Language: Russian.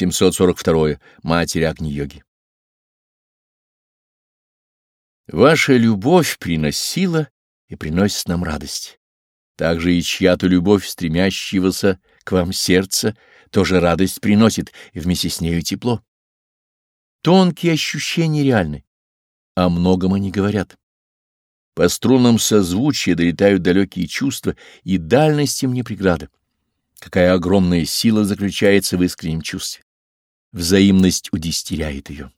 742. Матерь Агни-йоги. Ваша любовь приносила и приносит нам радость. Также и чья-то любовь, стремящегося к вам сердца, тоже радость приносит, и вместе с нею тепло. Тонкие ощущения реальны, о многом они говорят. По струнам созвучия долетают далекие чувства, и дальность им не преграда. Какая огромная сила заключается в искреннем чувстве. Взаимность удестеряет ее.